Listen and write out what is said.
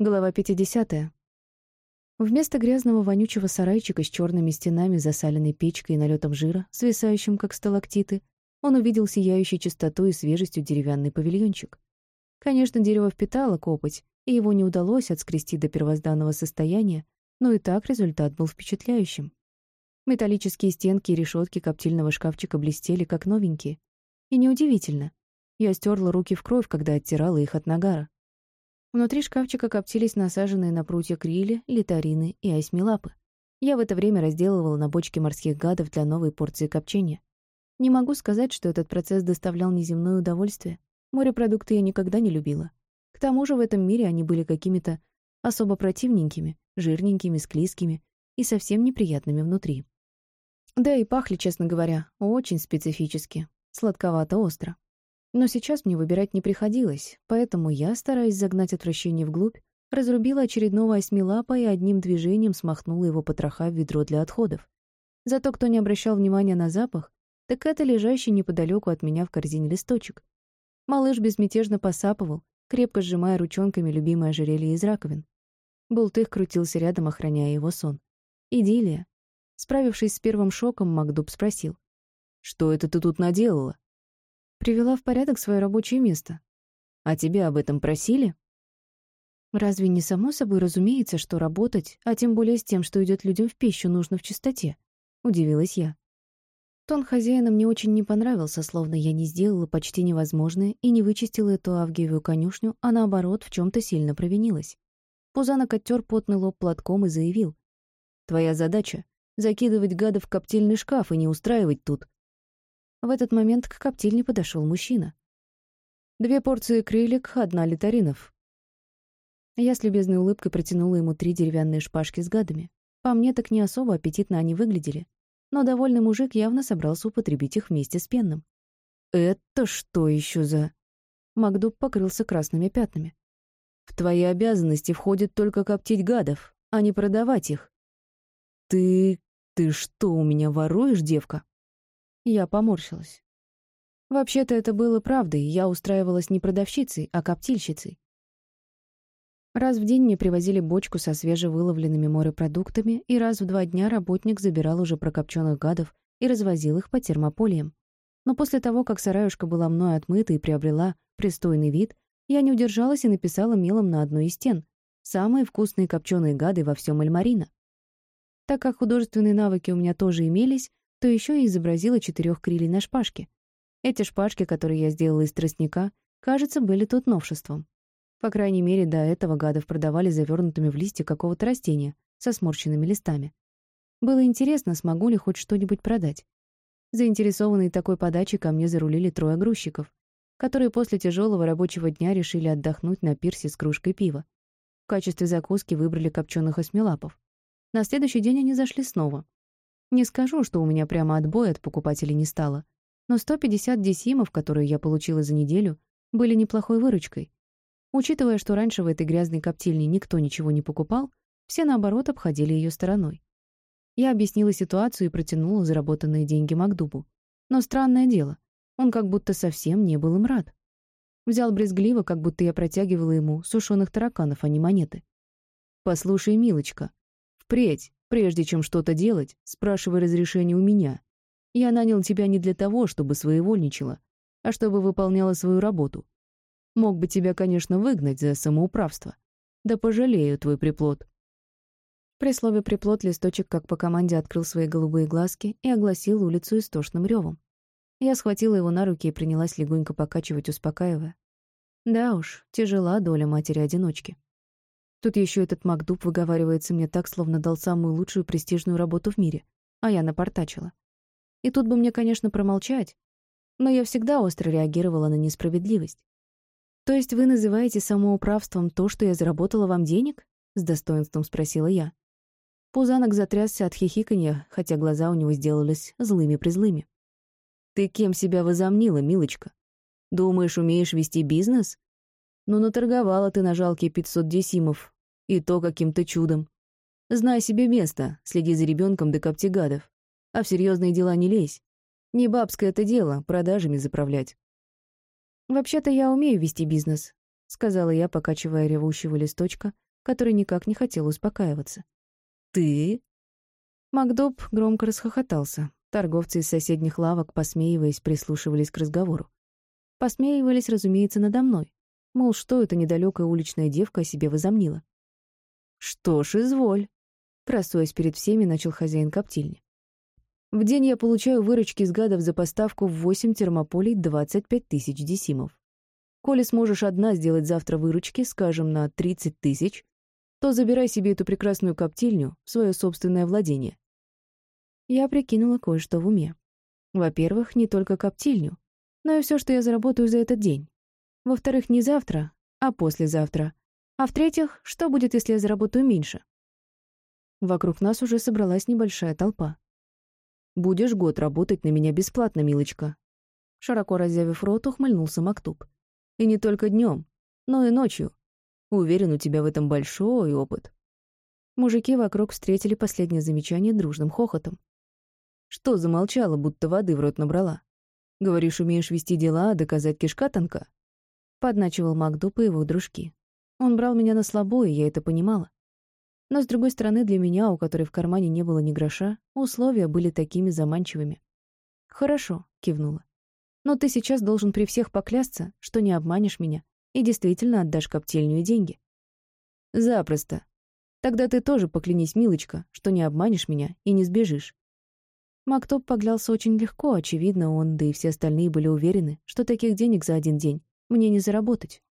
Глава 50. Вместо грязного вонючего сарайчика с черными стенами, засаленной печкой и налетом жира, свисающим как сталактиты, он увидел сияющей чистотой и свежестью деревянный павильончик. Конечно, дерево впитало копоть, и его не удалось отскрести до первозданного состояния, но и так результат был впечатляющим. Металлические стенки и решетки коптильного шкафчика блестели, как новенькие. И неудивительно. Я стерла руки в кровь, когда оттирала их от нагара. Внутри шкафчика коптились насаженные на прутья крили, литарины и осьмилапы. Я в это время разделывала на бочке морских гадов для новой порции копчения. Не могу сказать, что этот процесс доставлял неземное удовольствие. Морепродукты я никогда не любила. К тому же в этом мире они были какими-то особо противненькими, жирненькими, склизкими и совсем неприятными внутри. Да и пахли, честно говоря, очень специфически, сладковато-остро. Но сейчас мне выбирать не приходилось, поэтому я, стараясь загнать отвращение вглубь, разрубила очередного осьмилапа и одним движением смахнула его потроха в ведро для отходов. Зато кто не обращал внимания на запах, так это лежащий неподалеку от меня в корзине листочек. Малыш безмятежно посапывал, крепко сжимая ручонками любимое ожерелье из раковин. Бултых крутился рядом, охраняя его сон. Идиллия. Справившись с первым шоком, Макдуб спросил. «Что это ты тут наделала?» Привела в порядок свое рабочее место. А тебя об этом просили? Разве не само собой разумеется, что работать, а тем более с тем, что идет людям в пищу, нужно в чистоте? Удивилась я. Тон хозяина мне очень не понравился, словно я не сделала почти невозможное и не вычистила эту авгиевую конюшню, а наоборот, в чем то сильно провинилась. Пузанок оттер потный лоб платком и заявил. «Твоя задача — закидывать гадов в коптильный шкаф и не устраивать тут. В этот момент к коптильне подошел мужчина. Две порции крылек, одна литаринов. Я с любезной улыбкой протянула ему три деревянные шпажки с гадами. По мне так не особо аппетитно они выглядели, но довольный мужик явно собрался употребить их вместе с пенным. «Это что еще за...» Макдуб покрылся красными пятнами. «В твои обязанности входит только коптить гадов, а не продавать их». «Ты... ты что, у меня воруешь, девка?» Я поморщилась. Вообще-то это было правдой, я устраивалась не продавщицей, а коптильщицей. Раз в день мне привозили бочку со свежевыловленными морепродуктами, и раз в два дня работник забирал уже прокопченных гадов и развозил их по термополиям. Но после того, как сараюшка была мной отмыта и приобрела пристойный вид, я не удержалась и написала мелом на одной из стен «Самые вкусные копченые гады во всем Эльмарина». Так как художественные навыки у меня тоже имелись, то еще и изобразила четырех крилей на шпажке. Эти шпажки, которые я сделала из тростника, кажется, были тут новшеством. По крайней мере, до этого гадов продавали завернутыми в листья какого-то растения со сморщенными листами. Было интересно, смогу ли хоть что-нибудь продать. Заинтересованные такой подачей ко мне зарулили трое грузчиков, которые после тяжелого рабочего дня решили отдохнуть на пирсе с кружкой пива. В качестве закуски выбрали копченых осьмилапов. На следующий день они зашли снова, не скажу, что у меня прямо отбоя от покупателей не стало, но 150 десимов, которые я получила за неделю, были неплохой выручкой. Учитывая, что раньше в этой грязной коптильне никто ничего не покупал, все, наоборот, обходили ее стороной. Я объяснила ситуацию и протянула заработанные деньги Макдубу. Но странное дело, он как будто совсем не был им рад. Взял брезгливо, как будто я протягивала ему сушеных тараканов, а не монеты. «Послушай, милочка, впредь Прежде чем что-то делать, спрашивай разрешение у меня. Я нанял тебя не для того, чтобы своевольничала, а чтобы выполняла свою работу. Мог бы тебя, конечно, выгнать за самоуправство. Да пожалею твой приплод». При слове «приплод» листочек, как по команде, открыл свои голубые глазки и огласил улицу истошным ревом. Я схватила его на руки и принялась легонько покачивать, успокаивая. Да уж, тяжела доля матери-одиночки. Тут еще этот Макдуб выговаривается мне так, словно дал самую лучшую престижную работу в мире, а я напортачила. И тут бы мне, конечно, промолчать, но я всегда остро реагировала на несправедливость. «То есть вы называете самоуправством то, что я заработала вам денег?» — с достоинством спросила я. Пузанок затрясся от хихиканья, хотя глаза у него сделались злыми-призлыми. «Ты кем себя возомнила, милочка? Думаешь, умеешь вести бизнес? Ну, наторговала ты на жалкие пятьсот десимов. И то каким-то чудом. Знай себе место, следи за ребенком до коптигадов. А в серьезные дела не лезь. Не бабское это дело, продажами заправлять. «Вообще-то я умею вести бизнес», — сказала я, покачивая ревущего листочка, который никак не хотел успокаиваться. «Ты?» Макдоб громко расхохотался. Торговцы из соседних лавок, посмеиваясь, прислушивались к разговору. Посмеивались, разумеется, надо мной. Мол, что эта недалекая уличная девка о себе возомнила. «Что ж, изволь», — красуясь перед всеми, начал хозяин коптильни. «В день я получаю выручки с гадов за поставку в восемь термополей 25 тысяч десимов. Коли сможешь одна сделать завтра выручки, скажем, на 30 тысяч, то забирай себе эту прекрасную коптильню в свое собственное владение. Я прикинула кое-что в уме. Во-первых, не только коптильню, но и все, что я заработаю за этот день. Во-вторых, не завтра, а послезавтра. А в-третьих, что будет, если я заработаю меньше? Вокруг нас уже собралась небольшая толпа. «Будешь год работать на меня бесплатно, милочка». Широко разъявив рот, ухмыльнулся Мактуб. «И не только днем, но и ночью. Уверен, у тебя в этом большой опыт». Мужики вокруг встретили последнее замечание дружным хохотом. Что замолчала, будто воды в рот набрала? Говоришь, умеешь вести дела, а доказать кишка тонка?» Подначивал Макдуп и его дружки. Он брал меня на слабо, и я это понимала. Но, с другой стороны, для меня, у которой в кармане не было ни гроша, условия были такими заманчивыми. «Хорошо», — кивнула. «Но ты сейчас должен при всех поклясться, что не обманешь меня и действительно отдашь коптильню и деньги». «Запросто. Тогда ты тоже поклянись, милочка, что не обманешь меня и не сбежишь. Мактоп поглялся очень легко, очевидно, он, да и все остальные были уверены, что таких денег за один день мне не заработать.